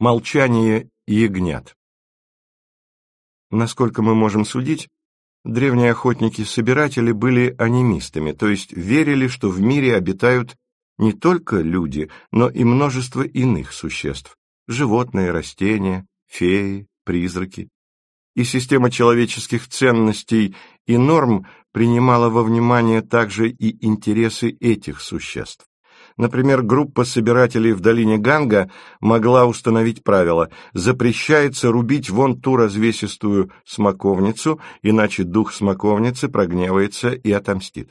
Молчание ягнят Насколько мы можем судить, древние охотники-собиратели были анимистами, то есть верили, что в мире обитают не только люди, но и множество иных существ – животные, растения, феи, призраки. И система человеческих ценностей и норм принимала во внимание также и интересы этих существ. Например, группа собирателей в долине Ганга могла установить правило «запрещается рубить вон ту развесистую смоковницу, иначе дух смоковницы прогневается и отомстит».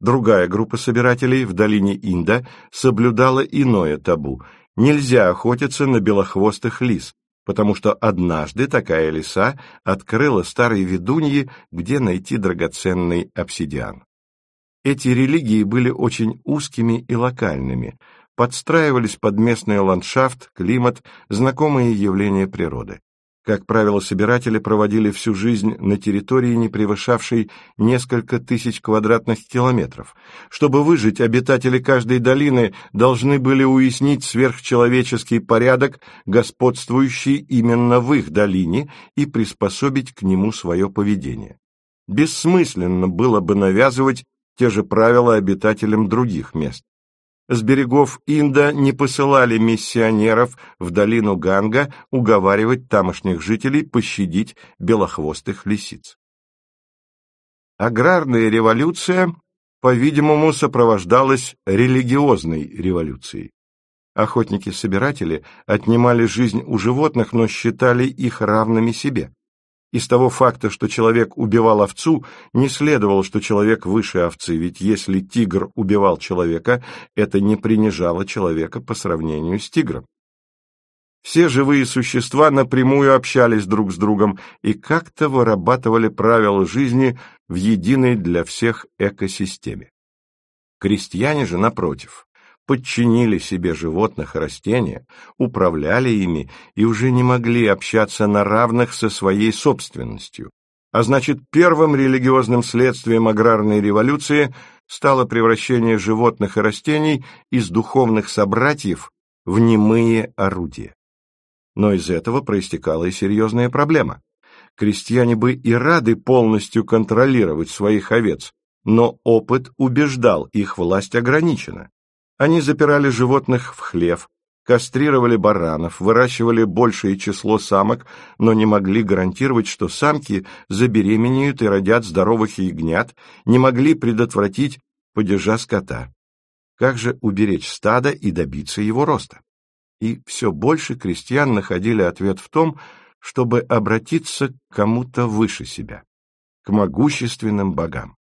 Другая группа собирателей в долине Инда соблюдала иное табу – нельзя охотиться на белохвостых лис, потому что однажды такая лиса открыла старой ведуньи, где найти драгоценный обсидиан. Эти религии были очень узкими и локальными, подстраивались под местный ландшафт, климат, знакомые явления природы. Как правило, собиратели проводили всю жизнь на территории, не превышавшей несколько тысяч квадратных километров. Чтобы выжить, обитатели каждой долины должны были уяснить сверхчеловеческий порядок, господствующий именно в их долине, и приспособить к нему свое поведение. Бессмысленно было бы навязывать те же правила обитателям других мест. С берегов Инда не посылали миссионеров в долину Ганга уговаривать тамошних жителей пощадить белохвостых лисиц. Аграрная революция, по-видимому, сопровождалась религиозной революцией. Охотники-собиратели отнимали жизнь у животных, но считали их равными себе. Из того факта, что человек убивал овцу, не следовало, что человек выше овцы, ведь если тигр убивал человека, это не принижало человека по сравнению с тигром. Все живые существа напрямую общались друг с другом и как-то вырабатывали правила жизни в единой для всех экосистеме. Крестьяне же, напротив, подчинили себе животных и растения, управляли ими и уже не могли общаться на равных со своей собственностью. А значит, первым религиозным следствием аграрной революции стало превращение животных и растений из духовных собратьев в немые орудия. Но из этого проистекала и серьезная проблема. Крестьяне бы и рады полностью контролировать своих овец, но опыт убеждал, их власть ограничена. Они запирали животных в хлев, кастрировали баранов, выращивали большее число самок, но не могли гарантировать, что самки забеременеют и родят здоровых ягнят, не могли предотвратить падежа скота. Как же уберечь стадо и добиться его роста? И все больше крестьян находили ответ в том, чтобы обратиться к кому-то выше себя, к могущественным богам.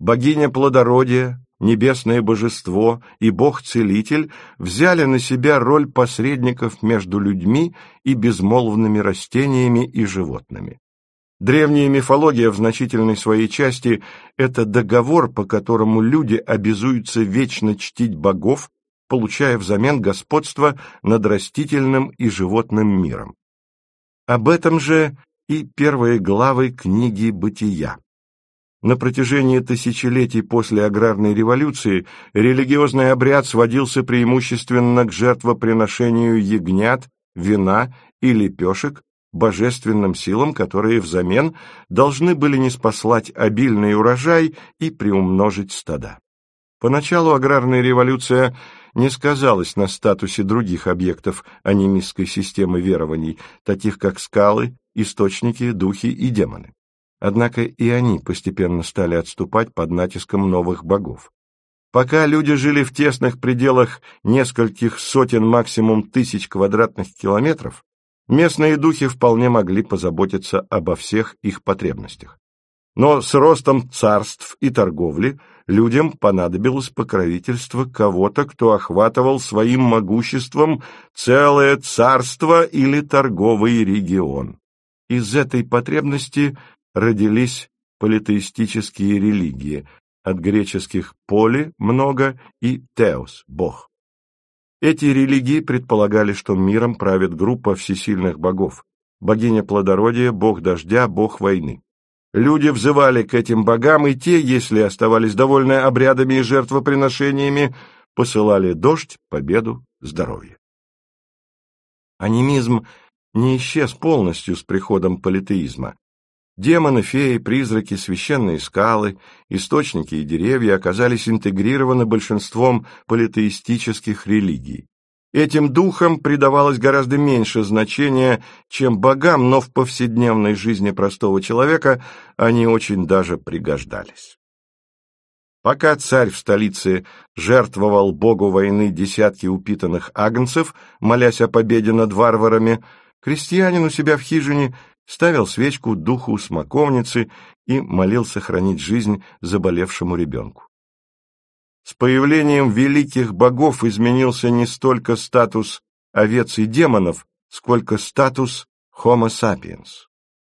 Богиня плодородия, небесное божество и бог-целитель взяли на себя роль посредников между людьми и безмолвными растениями и животными. Древняя мифология в значительной своей части – это договор, по которому люди обязуются вечно чтить богов, получая взамен господство над растительным и животным миром. Об этом же и первые главы книги «Бытия». На протяжении тысячелетий после аграрной революции религиозный обряд сводился преимущественно к жертвоприношению ягнят, вина и лепешек божественным силам, которые взамен должны были неспослать обильный урожай и приумножить стада. Поначалу аграрная революция не сказалась на статусе других объектов анимистской системы верований, таких как скалы, источники, духи и демоны. Однако и они постепенно стали отступать под натиском новых богов. Пока люди жили в тесных пределах нескольких сотен максимум тысяч квадратных километров, местные духи вполне могли позаботиться обо всех их потребностях. Но с ростом царств и торговли людям понадобилось покровительство кого-то, кто охватывал своим могуществом целое царство или торговый регион. Из этой потребности родились политеистические религии, от греческих «поли» – много и «теос» – «бог». Эти религии предполагали, что миром правит группа всесильных богов – богиня плодородия, бог дождя, бог войны. Люди взывали к этим богам, и те, если оставались довольны обрядами и жертвоприношениями, посылали дождь, победу, здоровье. Анимизм не исчез полностью с приходом политеизма. Демоны, феи, призраки, священные скалы, источники и деревья оказались интегрированы большинством политеистических религий. Этим духам придавалось гораздо меньше значения, чем богам, но в повседневной жизни простого человека они очень даже пригождались. Пока царь в столице жертвовал богу войны десятки упитанных агнцев, молясь о победе над варварами, крестьянин у себя в хижине ставил свечку духу смоковницы и молил сохранить жизнь заболевшему ребенку. С появлением великих богов изменился не столько статус овец и демонов, сколько статус Homo sapiens.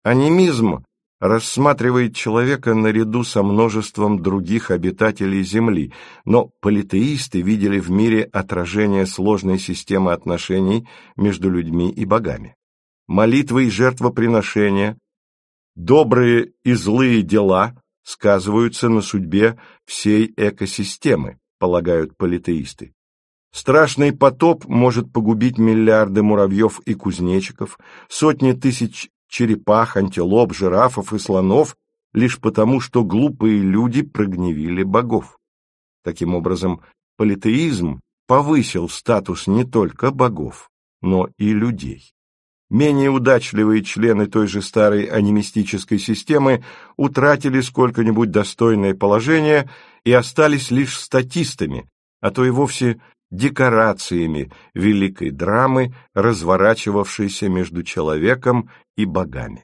Анимизм рассматривает человека наряду со множеством других обитателей Земли, но политеисты видели в мире отражение сложной системы отношений между людьми и богами. Молитвы и жертвоприношения, добрые и злые дела сказываются на судьбе всей экосистемы, полагают политеисты. Страшный потоп может погубить миллиарды муравьев и кузнечиков, сотни тысяч черепах, антилоп, жирафов и слонов лишь потому, что глупые люди прогневили богов. Таким образом, политеизм повысил статус не только богов, но и людей. Менее удачливые члены той же старой анимистической системы утратили сколько-нибудь достойное положение и остались лишь статистами, а то и вовсе декорациями великой драмы, разворачивавшейся между человеком и богами.